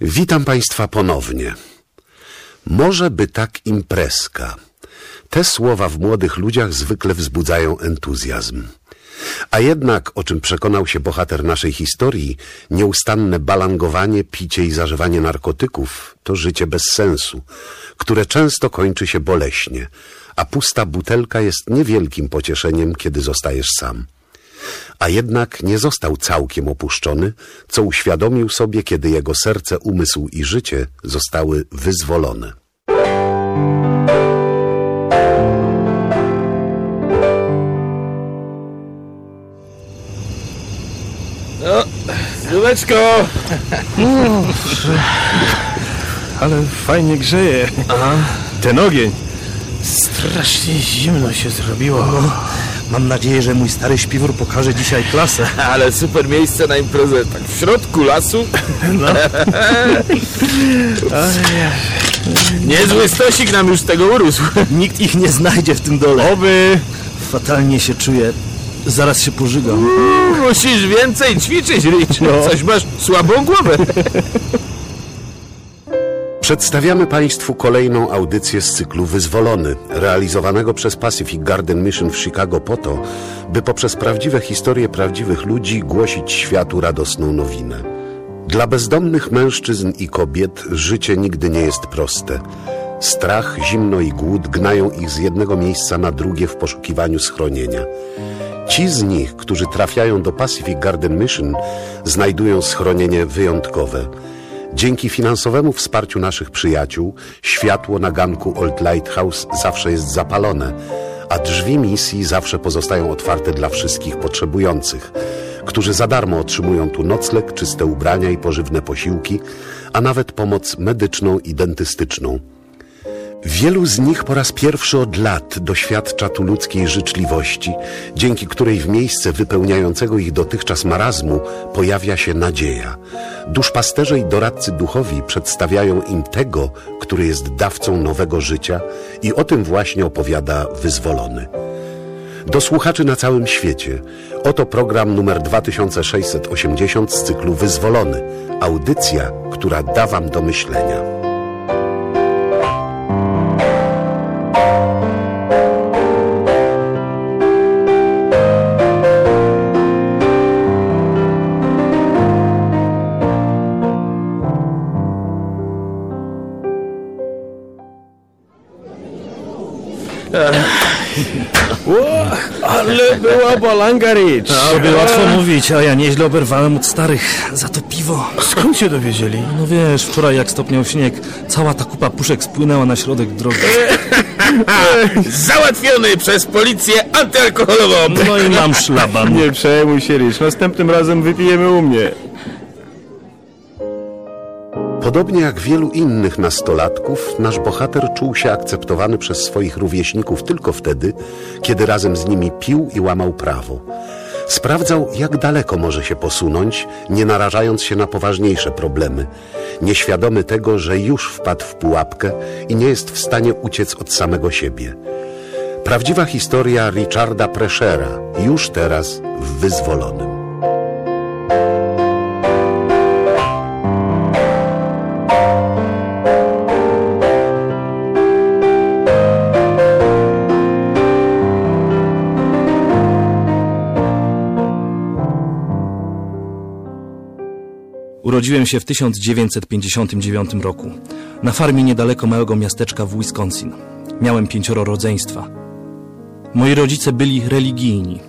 Witam Państwa ponownie. Może by tak imprezka. Te słowa w młodych ludziach zwykle wzbudzają entuzjazm. A jednak, o czym przekonał się bohater naszej historii, nieustanne balangowanie, picie i zażywanie narkotyków to życie bez sensu, które często kończy się boleśnie, a pusta butelka jest niewielkim pocieszeniem, kiedy zostajesz sam. A jednak nie został całkiem opuszczony, co uświadomił sobie, kiedy jego serce, umysł i życie zostały wyzwolone. No, zdróweczko! Ale fajnie grzeje. Ten ogień. Strasznie zimno się zrobiło. Mam nadzieję, że mój stary śpiwór pokaże dzisiaj klasę. Ale super miejsce na imprezę, tak w środku lasu. Niezły stosik nam już z tego urósł. Nikt ich nie znajdzie w tym dole. Oby. Fatalnie się czuję. Zaraz się pożygam. Musisz więcej ćwiczyć, Rich. Coś masz słabą głowę. Przedstawiamy Państwu kolejną audycję z cyklu Wyzwolony, realizowanego przez Pacific Garden Mission w Chicago po to, by poprzez prawdziwe historie prawdziwych ludzi głosić światu radosną nowinę. Dla bezdomnych mężczyzn i kobiet życie nigdy nie jest proste. Strach, zimno i głód gnają ich z jednego miejsca na drugie w poszukiwaniu schronienia. Ci z nich, którzy trafiają do Pacific Garden Mission, znajdują schronienie wyjątkowe. Dzięki finansowemu wsparciu naszych przyjaciół, światło na ganku Old Lighthouse zawsze jest zapalone, a drzwi misji zawsze pozostają otwarte dla wszystkich potrzebujących, którzy za darmo otrzymują tu nocleg, czyste ubrania i pożywne posiłki, a nawet pomoc medyczną i dentystyczną. Wielu z nich po raz pierwszy od lat doświadcza tu ludzkiej życzliwości, dzięki której w miejsce wypełniającego ich dotychczas marazmu pojawia się nadzieja. Duszpasterze i doradcy duchowi przedstawiają im tego, który jest dawcą nowego życia i o tym właśnie opowiada Wyzwolony. Do słuchaczy na całym świecie. Oto program numer 2680 z cyklu Wyzwolony. Audycja, która da wam do myślenia. Ale była balanga Rich. Sobie łatwo mówić, a ja nieźle oberwałem od starych. Za to piwo. Skąd się dowiedzieli? No wiesz, wczoraj jak stopniał śnieg, cała ta kupa puszek spłynęła na środek drogi. Załatwiony przez policję antyalkoholową. No i mam szlaban. Nie przejmuj się, Rich. Następnym razem wypijemy u mnie. Podobnie jak wielu innych nastolatków, nasz bohater czuł się akceptowany przez swoich rówieśników tylko wtedy, kiedy razem z nimi pił i łamał prawo. Sprawdzał, jak daleko może się posunąć, nie narażając się na poważniejsze problemy, nieświadomy tego, że już wpadł w pułapkę i nie jest w stanie uciec od samego siebie. Prawdziwa historia Richarda Preshera, już teraz w Wyzwolonym. Urodziłem się w 1959 roku na farmie niedaleko małego miasteczka w Wisconsin. Miałem pięcioro rodzeństwa. Moi rodzice byli religijni,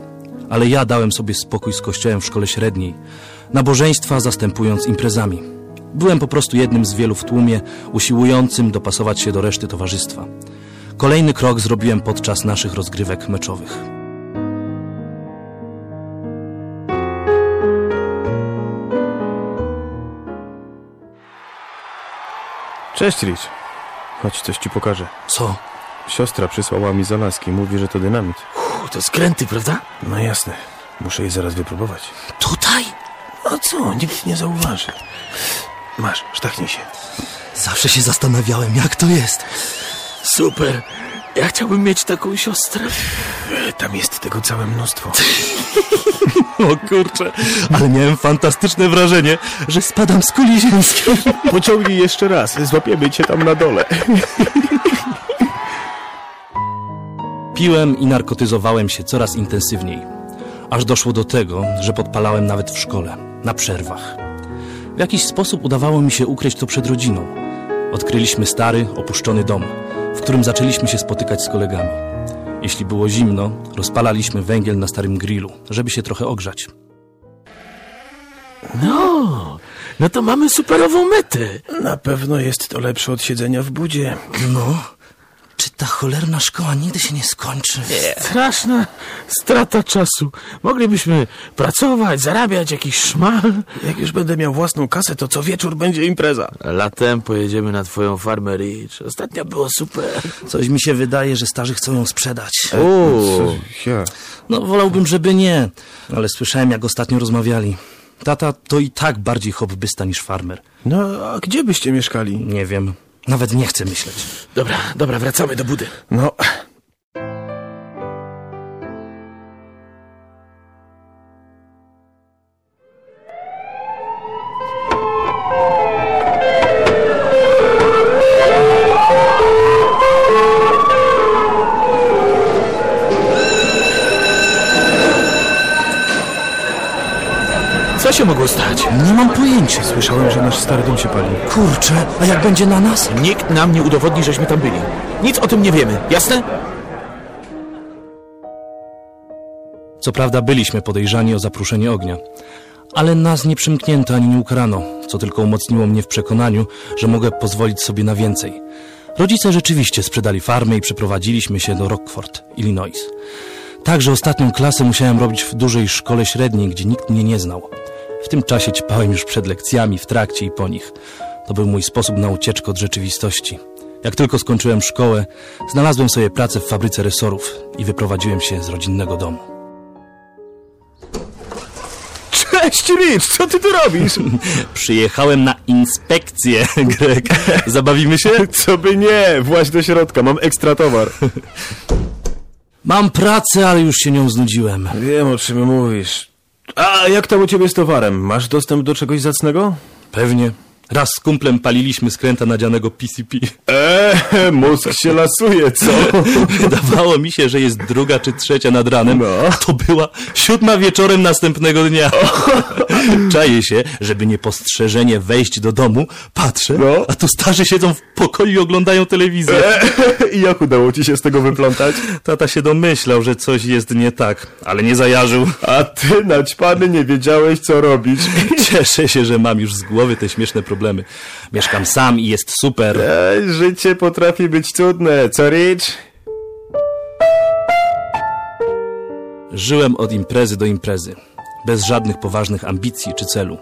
ale ja dałem sobie spokój z kościołem w szkole średniej, nabożeństwa zastępując imprezami. Byłem po prostu jednym z wielu w tłumie, usiłującym dopasować się do reszty towarzystwa. Kolejny krok zrobiłem podczas naszych rozgrywek meczowych. Cześć, Rich. Chodź, coś ci pokażę. Co? Siostra przysłała mi z Alaski. Mówi, że to dynamit. Uch, to skręty, prawda? No jasne. Muszę jej zaraz wypróbować. Tutaj? A co? Nikt nie zauważy. Masz, sztachnij się. Zawsze się zastanawiałem, jak to jest. Super. Ja chciałbym mieć taką siostrę. Tam jest tego całe mnóstwo. O kurczę, ale miałem fantastyczne wrażenie, że spadam z kuli ziemskiej. Pociągnij jeszcze raz, złapiemy cię tam na dole. Piłem i narkotyzowałem się coraz intensywniej. Aż doszło do tego, że podpalałem nawet w szkole, na przerwach. W jakiś sposób udawało mi się ukryć to przed rodziną. Odkryliśmy stary, opuszczony dom, w którym zaczęliśmy się spotykać z kolegami. Jeśli było zimno, rozpalaliśmy węgiel na starym grillu, żeby się trochę ogrzać. No, no to mamy superową metę. Na pewno jest to lepsze od siedzenia w budzie. No, czy ta cholerna szkoła nigdy się nie skończy? Straszna strata czasu. Moglibyśmy pracować, zarabiać jakiś szmal. Jak już będę miał własną kasę, to co wieczór będzie impreza. Latem pojedziemy na twoją farmę Rich. Ostatnio było super. Coś mi się wydaje, że starzy chcą ją sprzedać. O, Ja. No, wolałbym, żeby nie, ale słyszałem, jak ostatnio rozmawiali. Tata to i tak bardziej hobbysta niż farmer. No, a gdzie byście mieszkali? Nie wiem, nawet nie chcę myśleć. dobra, dobra, wracamy do budy. No, słyszałem, że nasz stary dom się pali. Kurczę, a jak będzie na nas? Nikt nam nie udowodni, żeśmy tam byli. Nic o tym nie wiemy, jasne? Co prawda byliśmy podejrzani o zapruszenie ognia, ale nas nie przymknięto ani nie ukarano, co tylko umocniło mnie w przekonaniu, że mogę pozwolić sobie na więcej. Rodzice rzeczywiście sprzedali farmę i przeprowadziliśmy się do Rockford, Illinois. Także ostatnią klasę musiałem robić w dużej szkole średniej, gdzie nikt mnie nie znał. W tym czasie ćpałem już przed lekcjami, w trakcie i po nich. To był mój sposób na ucieczkę od rzeczywistości. Jak tylko skończyłem szkołę, znalazłem sobie pracę w fabryce resorów i wyprowadziłem się z rodzinnego domu. Cześć, Rich, co ty tu robisz? Przyjechałem na inspekcję, Greg. Zabawimy się? Co by nie, właź do środka, mam ekstra towar. Mam pracę, ale już się nią znudziłem. Wiem, o czym mówisz. A jak tam u ciebie z towarem? Masz dostęp do czegoś zacnego? Pewnie. Raz z kumplem paliliśmy skręta nadzianego PCP. Eee, mózg się lasuje, co? Wydawało mi się, że jest druga czy trzecia nad ranem, No. to była siódma wieczorem następnego dnia. Czaję się, żeby niepostrzeżenie wejść do domu, patrzę, No. a tu starzy siedzą w pokoju i oglądają telewizję. I jak udało ci się z tego wyplątać? Tata się domyślał, że coś jest nie tak, ale nie zajarzył. A ty, naćpany, nie wiedziałeś, co robić. Cieszę się, że mam już z głowy te śmieszne problemy. Mieszkam sam i jest super. Ej, życie potrafi być cudne, co Rich? Żyłem od imprezy do imprezy, bez żadnych poważnych ambicji czy celu.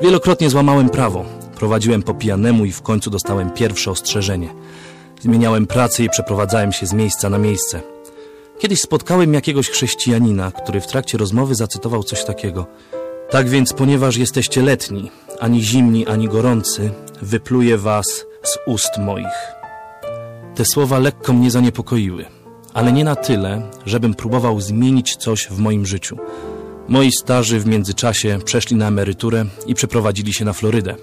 Wielokrotnie złamałem prawo, prowadziłem po pijanemu i w końcu dostałem pierwsze ostrzeżenie. Zmieniałem pracę i przeprowadzałem się z miejsca na miejsce. Kiedyś spotkałem jakiegoś chrześcijanina, który w trakcie rozmowy zacytował coś takiego. Tak więc, ponieważ jesteście letni, ani zimni, ani gorący, wypluję was z ust moich. Te słowa lekko mnie zaniepokoiły, ale nie na tyle, żebym próbował zmienić coś w moim życiu. Moi starzy w międzyczasie przeszli na emeryturę i przeprowadzili się na Florydę.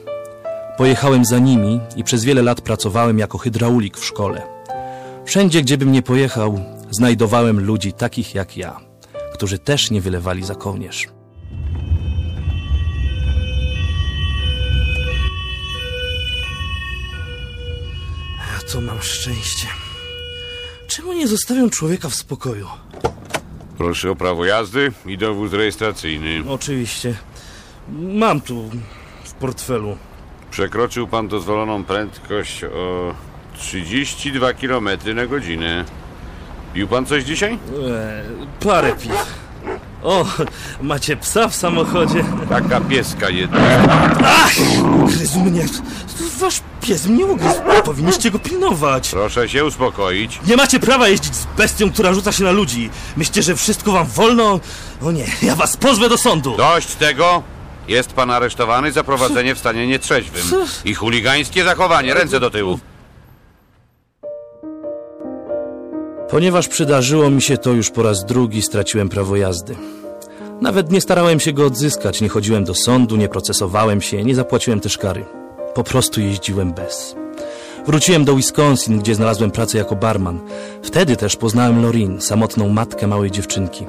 Pojechałem za nimi i przez wiele lat pracowałem jako hydraulik w szkole. Wszędzie, gdzie bym nie pojechał, znajdowałem ludzi takich jak ja, którzy też nie wylewali za kołnierz. To mam szczęście. Czemu nie zostawią człowieka w spokoju? Proszę o prawo jazdy i dowód rejestracyjny. Oczywiście. Mam tu w portfelu. Przekroczył pan dozwoloną prędkość o 32 km na godzinę. Pił pan coś dzisiaj? E, parę piw. O, macie psa w samochodzie? Taka pieska jedna. Gryzł mnie. Wasz pies mnie ugryzł. Powinniście go pilnować. Proszę się uspokoić. Nie macie prawa jeździć z bestią, która rzuca się na ludzi. Myślicie, że wszystko wam wolno? O nie, ja was pozwę do sądu. Dość tego. Jest pan aresztowany za prowadzenie w stanie nietrzeźwym. I chuligańskie zachowanie. Ręce do tyłu. Ponieważ przydarzyło mi się to już po raz drugi, straciłem prawo jazdy. Nawet nie starałem się go odzyskać, nie chodziłem do sądu, nie procesowałem się, nie zapłaciłem też kary. Po prostu jeździłem bez. Wróciłem do Wisconsin, gdzie znalazłem pracę jako barman. Wtedy też poznałem Lorin, samotną matkę małej dziewczynki.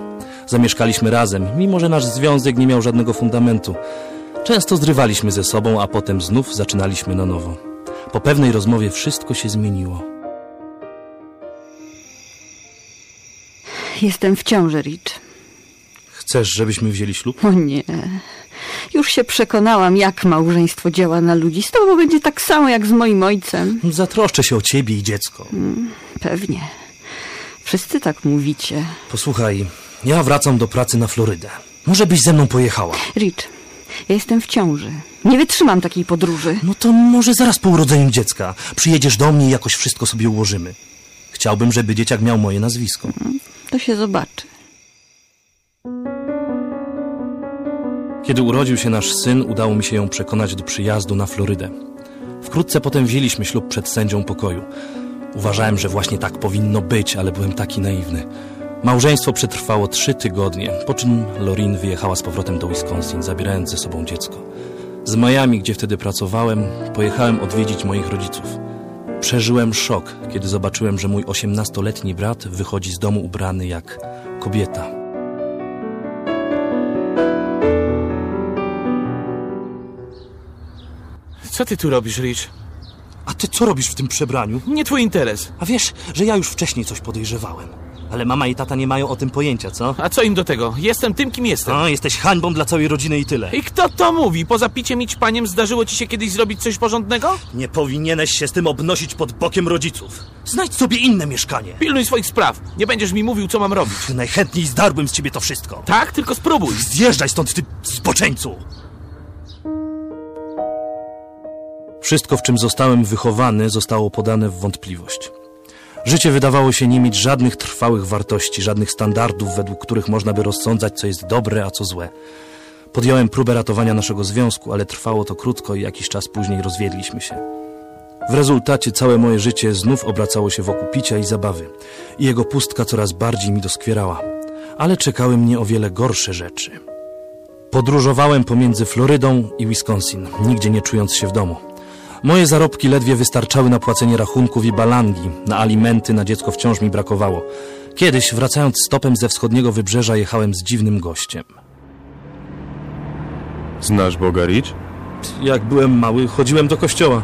Zamieszkaliśmy razem, mimo że nasz związek nie miał żadnego fundamentu. Często zrywaliśmy ze sobą, a potem znów zaczynaliśmy na nowo. Po pewnej rozmowie wszystko się zmieniło. Jestem w ciąży, Rich. Chcesz, żebyśmy wzięli ślub? O nie. Już się przekonałam, jak małżeństwo działa na ludzi. Z tobą będzie tak samo jak z moim ojcem. Zatroszczę się o ciebie i dziecko. Pewnie. Wszyscy tak mówicie. Posłuchaj, ja wracam do pracy na Florydę. Może byś ze mną pojechała? Rich, ja jestem w ciąży. Nie wytrzymam takiej podróży. No to może zaraz po urodzeniu dziecka. Przyjedziesz do mnie i jakoś wszystko sobie ułożymy. Chciałbym, żeby dzieciak miał moje nazwisko. To się zobaczy. Kiedy urodził się nasz syn, udało mi się ją przekonać do przyjazdu na Florydę. Wkrótce potem wzięliśmy ślub przed sędzią pokoju. Uważałem, że właśnie tak powinno być, ale byłem taki naiwny. Małżeństwo przetrwało trzy tygodnie, po czym Lorin wyjechała z powrotem do Wisconsin, zabierając ze sobą dziecko. Z Miami, gdzie wtedy pracowałem, pojechałem odwiedzić moich rodziców. Przeżyłem szok, kiedy zobaczyłem, że mój osiemnastoletni brat wychodzi z domu ubrany jak kobieta. Co ty tu robisz, Rich? A ty co robisz w tym przebraniu? Nie twój interes. A wiesz, że ja już wcześniej coś podejrzewałem. Ale mama i tata nie mają o tym pojęcia, co? A co im do tego? Jestem tym, kim jestem. No, jesteś hańbą dla całej rodziny i tyle. I kto to mówi? Poza piciem i ćpaniem zdarzyło ci się kiedyś zrobić coś porządnego? Nie powinieneś się z tym obnosić pod bokiem rodziców. Znajdź sobie inne mieszkanie. Pilnuj swoich spraw. Nie będziesz mi mówił, co mam robić. Najchętniej zdarłbym z ciebie to wszystko. Tak? Tylko spróbuj. Zjeżdżaj stąd, ty zboczeńcu! Wszystko, w czym zostałem wychowany, zostało podane w wątpliwość. Życie wydawało się nie mieć żadnych trwałych wartości, żadnych standardów, według których można by rozsądzać, co jest dobre, a co złe. Podjąłem próbę ratowania naszego związku, ale trwało to krótko i jakiś czas później rozwiedliśmy się. W rezultacie całe moje życie znów obracało się wokół picia i zabawy i jego pustka coraz bardziej mi doskwierała. Ale czekały mnie o wiele gorsze rzeczy. Podróżowałem pomiędzy Florydą i Wisconsin, nigdzie nie czując się w domu. Moje zarobki ledwie wystarczały na płacenie rachunków i balangi, na alimenty, na dziecko wciąż mi brakowało. Kiedyś, wracając stopem ze wschodniego wybrzeża, jechałem z dziwnym gościem. Znasz Boga Rich? Jak byłem mały, chodziłem do kościoła.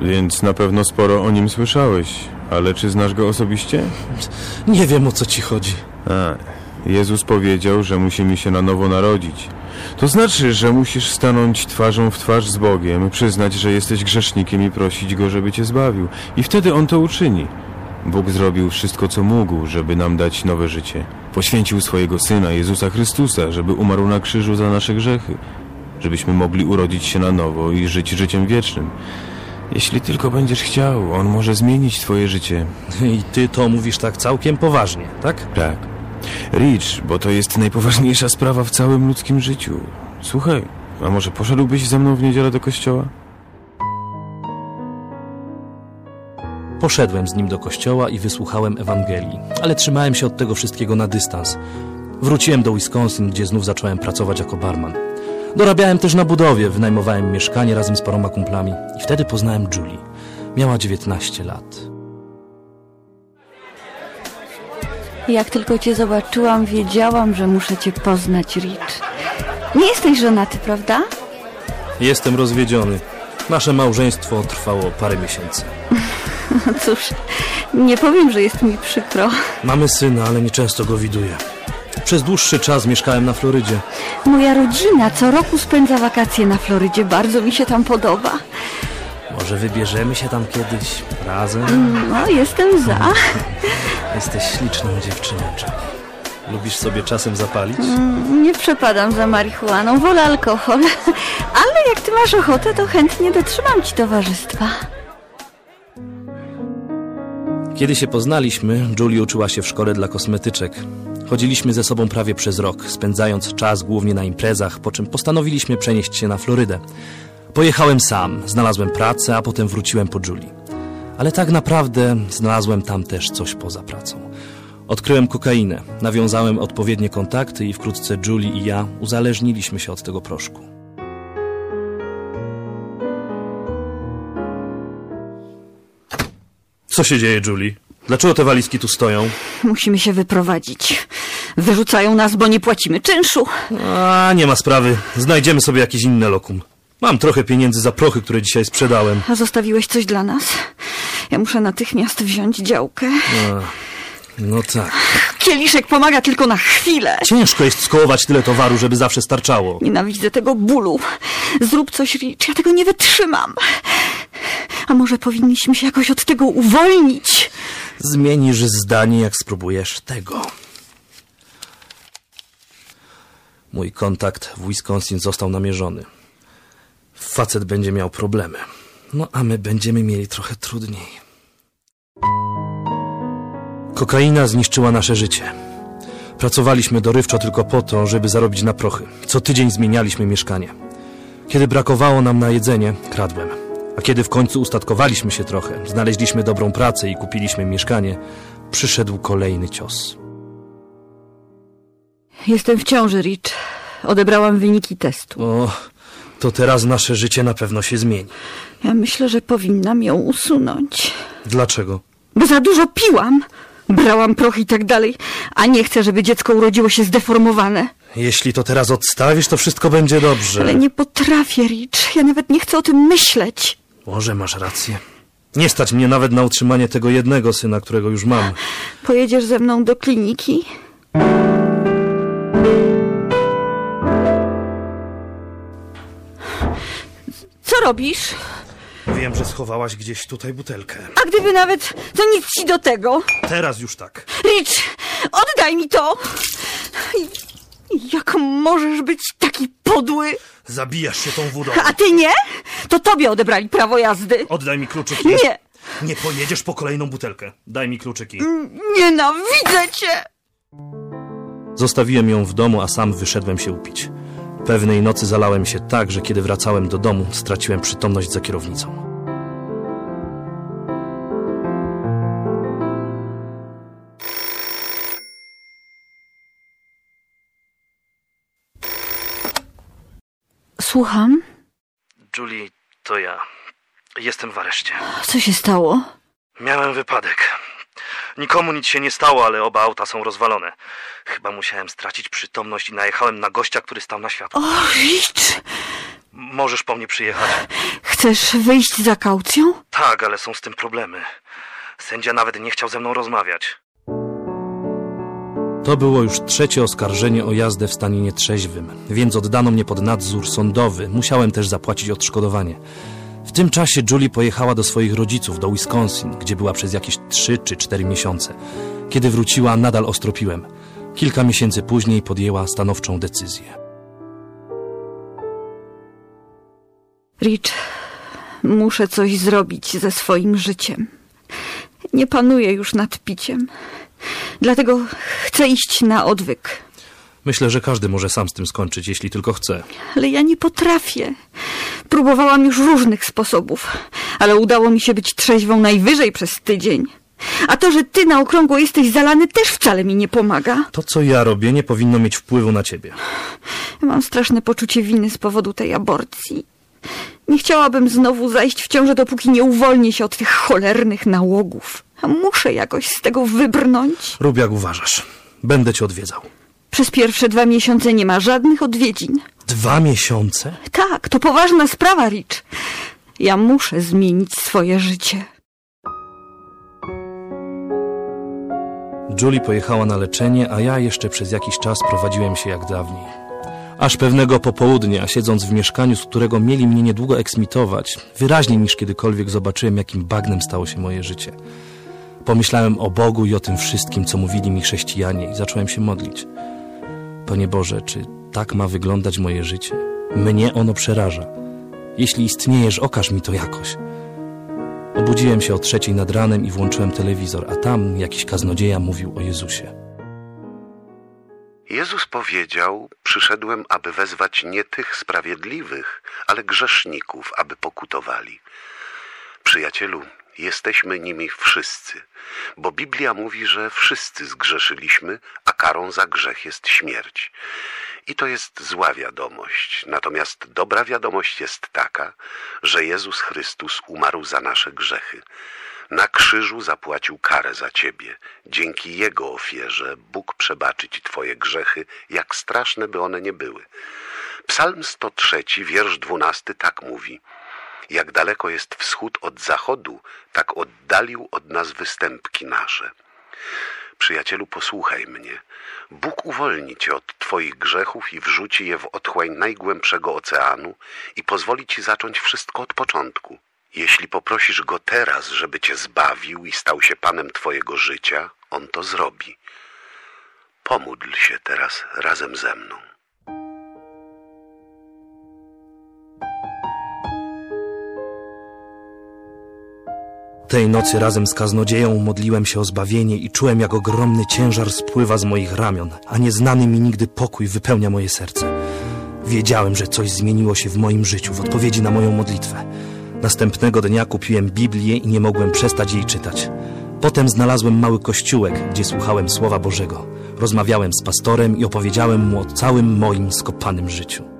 Więc na pewno sporo o nim słyszałeś. Ale czy znasz go osobiście? Nie wiem, o co ci chodzi. A, Jezus powiedział, że musimy się na nowo narodzić. To znaczy, że musisz stanąć twarzą w twarz z Bogiem, przyznać, że jesteś grzesznikiem i prosić Go, żeby cię zbawił. I wtedy On to uczyni. Bóg zrobił wszystko, co mógł, żeby nam dać nowe życie. Poświęcił swojego Syna, Jezusa Chrystusa, żeby umarł na krzyżu za nasze grzechy. Żebyśmy mogli urodzić się na nowo i żyć życiem wiecznym. Jeśli tylko będziesz chciał, On może zmienić twoje życie. I ty to mówisz tak całkiem poważnie, tak? Tak. Rich, bo to jest najpoważniejsza sprawa w całym ludzkim życiu. Słuchaj, a może poszedłbyś ze mną w niedzielę do kościoła? Poszedłem z nim do kościoła i wysłuchałem Ewangelii, ale trzymałem się od tego wszystkiego na dystans. Wróciłem do Wisconsin, gdzie znów zacząłem pracować jako barman. Dorabiałem też na budowie, wynajmowałem mieszkanie razem z paroma kumplami i wtedy poznałem Julie. Miała 19 lat. Jak tylko cię zobaczyłam, wiedziałam, że muszę cię poznać, Rich. Nie jesteś żonaty, prawda? Jestem rozwiedziony. Nasze małżeństwo trwało parę miesięcy. No cóż, nie powiem, że jest mi przykro. Mamy syna, ale nieczęsto go widuję. Przez dłuższy czas mieszkałem na Florydzie. Moja rodzina co roku spędza wakacje na Florydzie. Bardzo mi się tam podoba. Może wybierzemy się tam kiedyś razem? No, jestem za. Jesteś śliczną dziewczyneczką. Lubisz sobie czasem zapalić? Nie przepadam za marihuaną, wolę alkohol. Ale jak ty masz ochotę, to chętnie dotrzymam ci towarzystwa. Kiedy się poznaliśmy, Julie uczyła się w szkole dla kosmetyczek. Chodziliśmy ze sobą prawie przez rok, spędzając czas głównie na imprezach, po czym postanowiliśmy przenieść się na Florydę. Pojechałem sam, znalazłem pracę, a potem wróciłem po Julie. Ale tak naprawdę znalazłem tam też coś poza pracą. Odkryłem kokainę, nawiązałem odpowiednie kontakty i wkrótce Julie i ja uzależniliśmy się od tego proszku. Co się dzieje, Julie? Dlaczego te walizki tu stoją? Musimy się wyprowadzić. Wyrzucają nas, bo nie płacimy czynszu. A, nie ma sprawy. Znajdziemy sobie jakieś inne lokum. Mam trochę pieniędzy za prochy, które dzisiaj sprzedałem. A zostawiłeś coś dla nas? Ja muszę natychmiast wziąć działkę. No tak. Kieliszek pomaga tylko na chwilę. Ciężko jest skołować tyle towaru, żeby zawsze starczało. Nienawidzę tego bólu. Zrób coś, Rich. Ja tego nie wytrzymam. A może powinniśmy się jakoś od tego uwolnić? Zmienisz zdanie, jak spróbujesz tego. Mój kontakt w Wisconsin został namierzony. Facet będzie miał problemy. No a my będziemy mieli trochę trudniej. Kokaina zniszczyła nasze życie. Pracowaliśmy dorywczo tylko po to, żeby zarobić na prochy. Co tydzień zmienialiśmy mieszkanie. Kiedy brakowało nam na jedzenie, kradłem. A kiedy w końcu ustatkowaliśmy się trochę, znaleźliśmy dobrą pracę i kupiliśmy mieszkanie, przyszedł kolejny cios. Jestem w ciąży, Rich. Odebrałam wyniki testu. O, to teraz nasze życie na pewno się zmieni. Ja myślę, że powinnam ją usunąć. Dlaczego? Bo za dużo piłam. Brałam proch i tak dalej. A nie chcę, żeby dziecko urodziło się zdeformowane. Jeśli to teraz odstawisz, to wszystko będzie dobrze. Ale nie potrafię, Rich. Ja nawet nie chcę o tym myśleć. Może masz rację. Nie stać mnie nawet na utrzymanie tego jednego syna, którego już mam. Pojedziesz ze mną do kliniki? Co robisz? Wiem, że schowałaś gdzieś tutaj butelkę. A gdyby nawet, to nic ci do tego. Teraz już tak. Rich, oddaj mi to! Jak możesz być taki podły? Zabijasz się tą wódą. A ty nie? To tobie odebrali prawo jazdy. Oddaj mi kluczyki. Nie, Nie pojedziesz po kolejną butelkę. Daj mi kluczyki. nienawidzę cię! Zostawiłem ją w domu, a sam wyszedłem się upić. Pewnej nocy zalałem się tak, że kiedy wracałem do domu, straciłem przytomność za kierownicą. Słucham? Julie, to ja. Jestem w areszcie. Co się stało? Miałem wypadek. Nikomu nic się nie stało, ale oba auta są rozwalone. Chyba musiałem stracić przytomność i najechałem na gościa, który stał na światło. O, Rich! Możesz po mnie przyjechać. Chcesz wyjść za kaucją? Tak, ale są z tym problemy. Sędzia nawet nie chciał ze mną rozmawiać. To było już trzecie oskarżenie o jazdę w stanie nietrzeźwym, więc oddano mnie pod nadzór sądowy. Musiałem też zapłacić odszkodowanie. W tym czasie Julie pojechała do swoich rodziców, do Wisconsin, gdzie była przez jakieś trzy czy cztery miesiące. Kiedy wróciła, nadal ostropiłem. Kilka miesięcy później podjęła stanowczą decyzję. Rich, muszę coś zrobić ze swoim życiem. Nie panuję już nad piciem. Dlatego chcę iść na odwyk. Myślę, że każdy może sam z tym skończyć, jeśli tylko chce. Ale ja nie potrafię. Próbowałam już różnych sposobów, ale udało mi się być trzeźwą najwyżej przez tydzień. A to, że ty na okrągło jesteś zalany, też wcale mi nie pomaga. To, co ja robię, nie powinno mieć wpływu na ciebie. Mam straszne poczucie winy z powodu tej aborcji. Nie chciałabym znowu zajść w ciążę, dopóki nie uwolnię się od tych cholernych nałogów. A muszę jakoś z tego wybrnąć. Rób jak uważasz. Będę cię odwiedzał. Przez pierwsze dwa miesiące nie ma żadnych odwiedzin. Dwa miesiące? Tak, to poważna sprawa, Rich. Ja muszę zmienić swoje życie. Julie pojechała na leczenie, a ja jeszcze przez jakiś czas prowadziłem się jak dawniej. Aż pewnego popołudnia, siedząc w mieszkaniu, z którego mieli mnie niedługo eksmitować, wyraźniej niż kiedykolwiek zobaczyłem, jakim bagnem stało się moje życie. Pomyślałem o Bogu i o tym wszystkim, co mówili mi chrześcijanie i zacząłem się modlić. Panie Boże, czy tak ma wyglądać moje życie? Mnie ono przeraża. Jeśli istniejesz, okaż mi to jakoś. Obudziłem się o trzeciej nad ranem i włączyłem telewizor, a tam jakiś kaznodzieja mówił o Jezusie. Jezus powiedział: Przyszedłem, aby wezwać nie tych sprawiedliwych, ale grzeszników, aby pokutowali. Przyjacielu, jesteśmy nimi wszyscy, bo Biblia mówi, że wszyscy zgrzeszyliśmy, karą za grzech jest śmierć. I to jest zła wiadomość. Natomiast dobra wiadomość jest taka, że Jezus Chrystus umarł za nasze grzechy. Na krzyżu zapłacił karę za ciebie. Dzięki Jego ofierze Bóg przebaczy ci twoje grzechy, jak straszne by one nie były. Psalm 103, wiersz 12 tak mówi. Jak daleko jest wschód od zachodu, tak oddalił od nas występki nasze. Przyjacielu, posłuchaj mnie. Bóg uwolni cię od twoich grzechów i wrzuci je w otchłań najgłębszego oceanu i pozwoli ci zacząć wszystko od początku. Jeśli poprosisz Go teraz, żeby cię zbawił i stał się Panem twojego życia, On to zrobi. Pomódl się teraz razem ze mną. Tej nocy razem z kaznodzieją modliłem się o zbawienie i czułem, jak ogromny ciężar spływa z moich ramion, a nieznany mi nigdy pokój wypełnia moje serce. Wiedziałem, że coś zmieniło się w moim życiu w odpowiedzi na moją modlitwę. Następnego dnia kupiłem Biblię i nie mogłem przestać jej czytać. Potem znalazłem mały kościółek, gdzie słuchałem Słowa Bożego. Rozmawiałem z pastorem i opowiedziałem mu o całym moim skopanym życiu.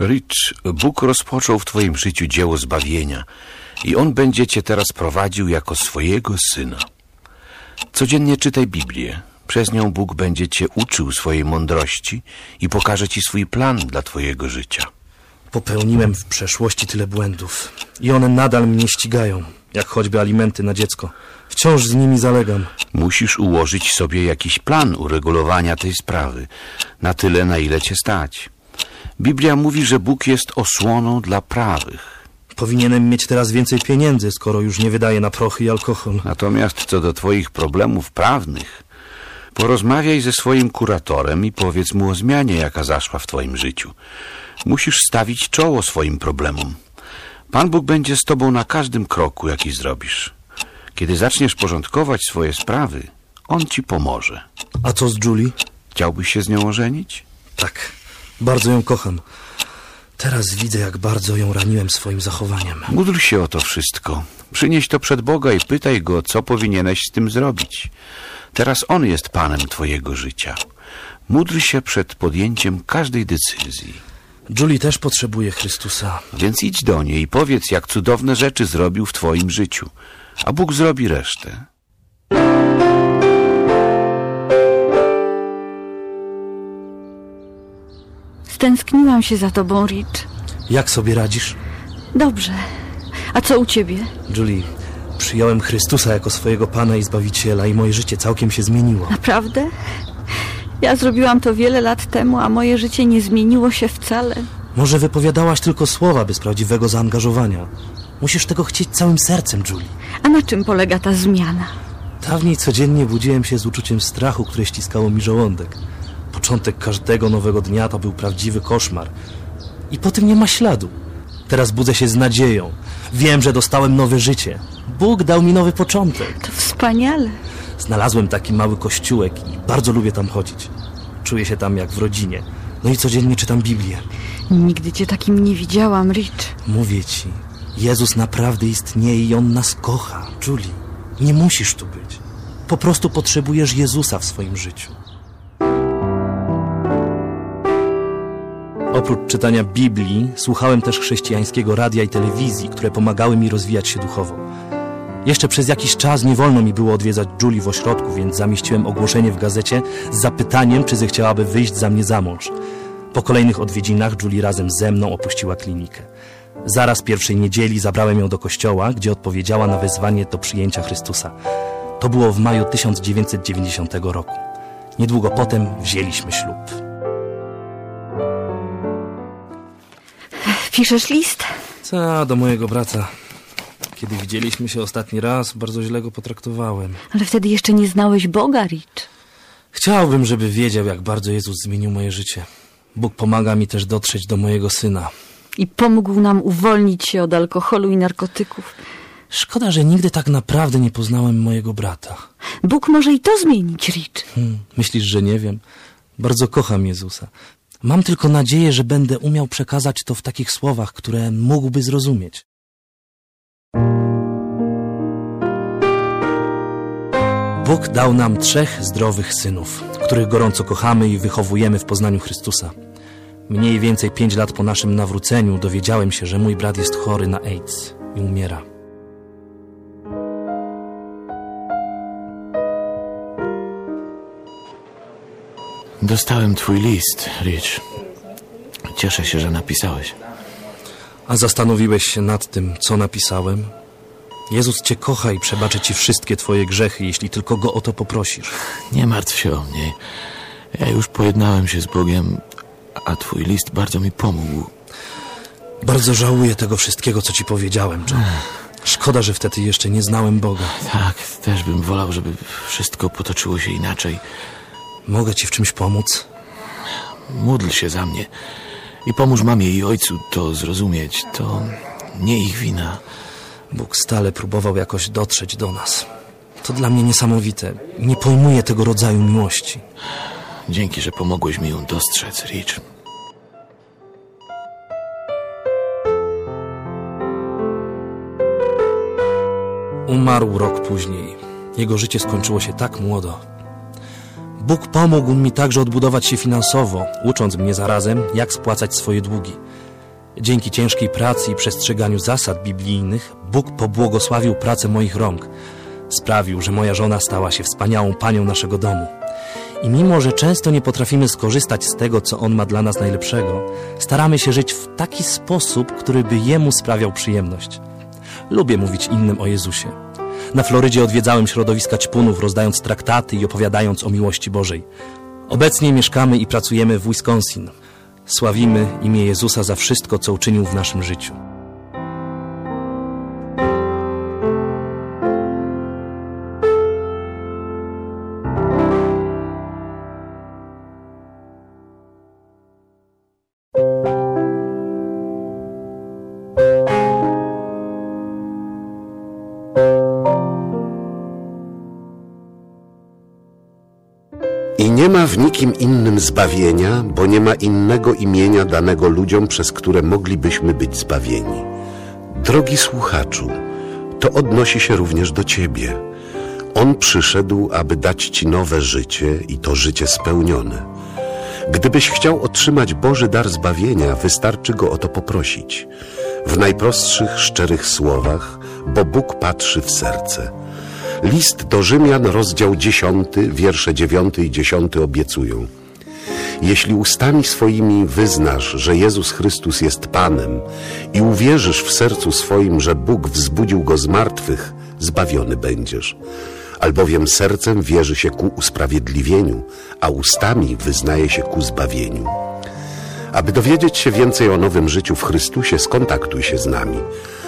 Rich, Bóg rozpoczął w Twoim życiu dzieło zbawienia i On będzie Cię teraz prowadził jako swojego Syna. Codziennie czytaj Biblię. Przez nią Bóg będzie Cię uczył swojej mądrości i pokaże Ci swój plan dla Twojego życia. Popełniłem w przeszłości tyle błędów i one nadal mnie ścigają, jak choćby alimenty na dziecko. Wciąż z nimi zalegam. Musisz ułożyć sobie jakiś plan uregulowania tej sprawy, na tyle, na ile Cię stać. Biblia mówi, że Bóg jest osłoną dla prawych. Powinienem mieć teraz więcej pieniędzy, skoro już nie wydaję na prochy i alkohol. Natomiast co do Twoich problemów prawnych, porozmawiaj ze swoim kuratorem i powiedz mu o zmianie, jaka zaszła w Twoim życiu. Musisz stawić czoło swoim problemom. Pan Bóg będzie z Tobą na każdym kroku, jaki zrobisz. Kiedy zaczniesz porządkować swoje sprawy, On Ci pomoże. A co z Julie? Chciałbyś się z nią ożenić? Tak, bardzo ją kocham. Teraz widzę, jak bardzo ją raniłem swoim zachowaniem. Módl się o to wszystko. Przynieś to przed Boga i pytaj Go, co powinieneś z tym zrobić. Teraz On jest Panem Twojego życia. Módl się przed podjęciem każdej decyzji. Julie też potrzebuje Chrystusa. Więc idź do niej i powiedz, jak cudowne rzeczy zrobił w Twoim życiu. A Bóg zrobi resztę. Stęskniłam się za tobą, Rich. Jak sobie radzisz? Dobrze. A co u ciebie? Julie, przyjąłem Chrystusa jako swojego Pana i Zbawiciela i moje życie całkiem się zmieniło. Naprawdę? Ja zrobiłam to wiele lat temu, a moje życie nie zmieniło się wcale. Może wypowiadałaś tylko słowa bez prawdziwego zaangażowania. Musisz tego chcieć całym sercem, Julie. A na czym polega ta zmiana? Dawniej codziennie budziłem się z uczuciem strachu, które ściskało mi żołądek. Początek każdego nowego dnia to był prawdziwy koszmar. I po tym nie ma śladu. Teraz budzę się z nadzieją. Wiem, że dostałem nowe życie. Bóg dał mi nowy początek. To wspaniale. Znalazłem taki mały kościółek i bardzo lubię tam chodzić. Czuję się tam jak w rodzinie. No i codziennie czytam Biblię. Nigdy cię takim nie widziałam, Rich. Mówię ci, Jezus naprawdę istnieje i On nas kocha. Julie, nie musisz tu być. Po prostu potrzebujesz Jezusa w swoim życiu. Oprócz czytania Biblii, słuchałem też chrześcijańskiego radia i telewizji, które pomagały mi rozwijać się duchowo. Jeszcze przez jakiś czas nie wolno mi było odwiedzać Julie w ośrodku, więc zamieściłem ogłoszenie w gazecie z zapytaniem, czy zechciałaby wyjść za mnie za mąż. Po kolejnych odwiedzinach Julie razem ze mną opuściła klinikę. Zaraz pierwszej niedzieli zabrałem ją do kościoła, gdzie odpowiedziała na wezwanie do przyjęcia Chrystusa. To było w maju 1990 roku. Niedługo potem wzięliśmy ślub. Piszesz list? Co do mojego brata. Kiedy widzieliśmy się ostatni raz, bardzo źle go potraktowałem. Ale wtedy jeszcze nie znałeś Boga, Rich. Chciałbym, żeby wiedział, jak bardzo Jezus zmienił moje życie. Bóg pomaga mi też dotrzeć do mojego syna. I pomógł nam uwolnić się od alkoholu i narkotyków. Szkoda, że nigdy tak naprawdę nie poznałem mojego brata. Bóg może i to zmienić, Rich. Hmm, myślisz, że nie wiem? Bardzo kocham Jezusa. Mam tylko nadzieję, że będę umiał przekazać to w takich słowach, które mógłby zrozumieć. Bóg dał nam trzech zdrowych synów, których gorąco kochamy i wychowujemy w poznaniu Chrystusa. Mniej więcej pięć lat po naszym nawróceniu dowiedziałem się, że mój brat jest chory na AIDS i umiera. Dostałem twój list, Rich. Cieszę się, że napisałeś. A zastanowiłeś się nad tym, co napisałem? Jezus cię kocha i przebaczy ci wszystkie twoje grzechy, jeśli tylko go o to poprosisz. Nie martw się o mnie. Ja już pojednałem się z Bogiem, a twój list bardzo mi pomógł. Bardzo żałuję tego wszystkiego, co ci powiedziałem, John. Szkoda, że wtedy jeszcze nie znałem Boga. Tak, też bym wolał, żeby wszystko potoczyło się inaczej. Mogę ci w czymś pomóc? Módl się za mnie i pomóż mamie i ojcu to zrozumieć. To nie ich wina. Bóg stale próbował jakoś dotrzeć do nas. To dla mnie niesamowite. Nie pojmuję tego rodzaju miłości. Dzięki, że pomogłeś mi ją dostrzec, Rich. Umarł rok później. Jego życie skończyło się tak młodo. Bóg pomógł mi także odbudować się finansowo, ucząc mnie zarazem, jak spłacać swoje długi. Dzięki ciężkiej pracy i przestrzeganiu zasad biblijnych, Bóg pobłogosławił pracę moich rąk. Sprawił, że moja żona stała się wspaniałą panią naszego domu. I mimo, że często nie potrafimy skorzystać z tego, co On ma dla nas najlepszego, staramy się żyć w taki sposób, który by Jemu sprawiał przyjemność. Lubię mówić innym o Jezusie. Na Florydzie odwiedzałem środowiska ćpunów, rozdając traktaty i opowiadając o miłości Bożej. Obecnie mieszkamy i pracujemy w Wisconsin. Sławimy imię Jezusa za wszystko, co uczynił w naszym życiu. I nie ma w nikim innym zbawienia, bo nie ma innego imienia danego ludziom, przez które moglibyśmy być zbawieni. Drogi słuchaczu, to odnosi się również do Ciebie. On przyszedł, aby dać Ci nowe życie i to życie spełnione. Gdybyś chciał otrzymać Boży dar zbawienia, wystarczy go o to poprosić. W najprostszych, szczerych słowach, bo Bóg patrzy w serce. List do Rzymian, rozdział 10, wiersze 9 i 10 obiecują. Jeśli ustami swoimi wyznasz, że Jezus Chrystus jest Panem i uwierzysz w sercu swoim, że Bóg wzbudził Go z martwych, zbawiony będziesz. Albowiem sercem wierzy się ku usprawiedliwieniu, a ustami wyznaje się ku zbawieniu. Aby dowiedzieć się więcej o nowym życiu w Chrystusie, skontaktuj się z nami.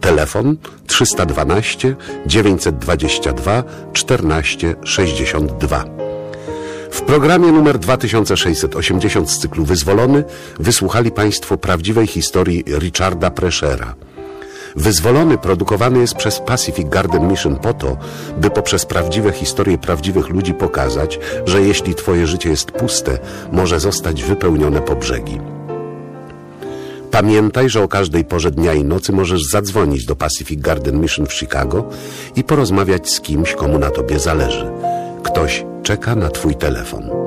Telefon 312 922 14 62. W programie numer 2680 z cyklu Wyzwolony wysłuchali Państwo prawdziwej historii Richarda Preshera. Wyzwolony produkowany jest przez Pacific Garden Mission po to, by poprzez prawdziwe historie prawdziwych ludzi pokazać, że jeśli Twoje życie jest puste, może zostać wypełnione po brzegi. Pamiętaj, że o każdej porze dnia i nocy możesz zadzwonić do Pacific Garden Mission w Chicago i porozmawiać z kimś, komu na Tobie zależy. Ktoś czeka na Twój telefon.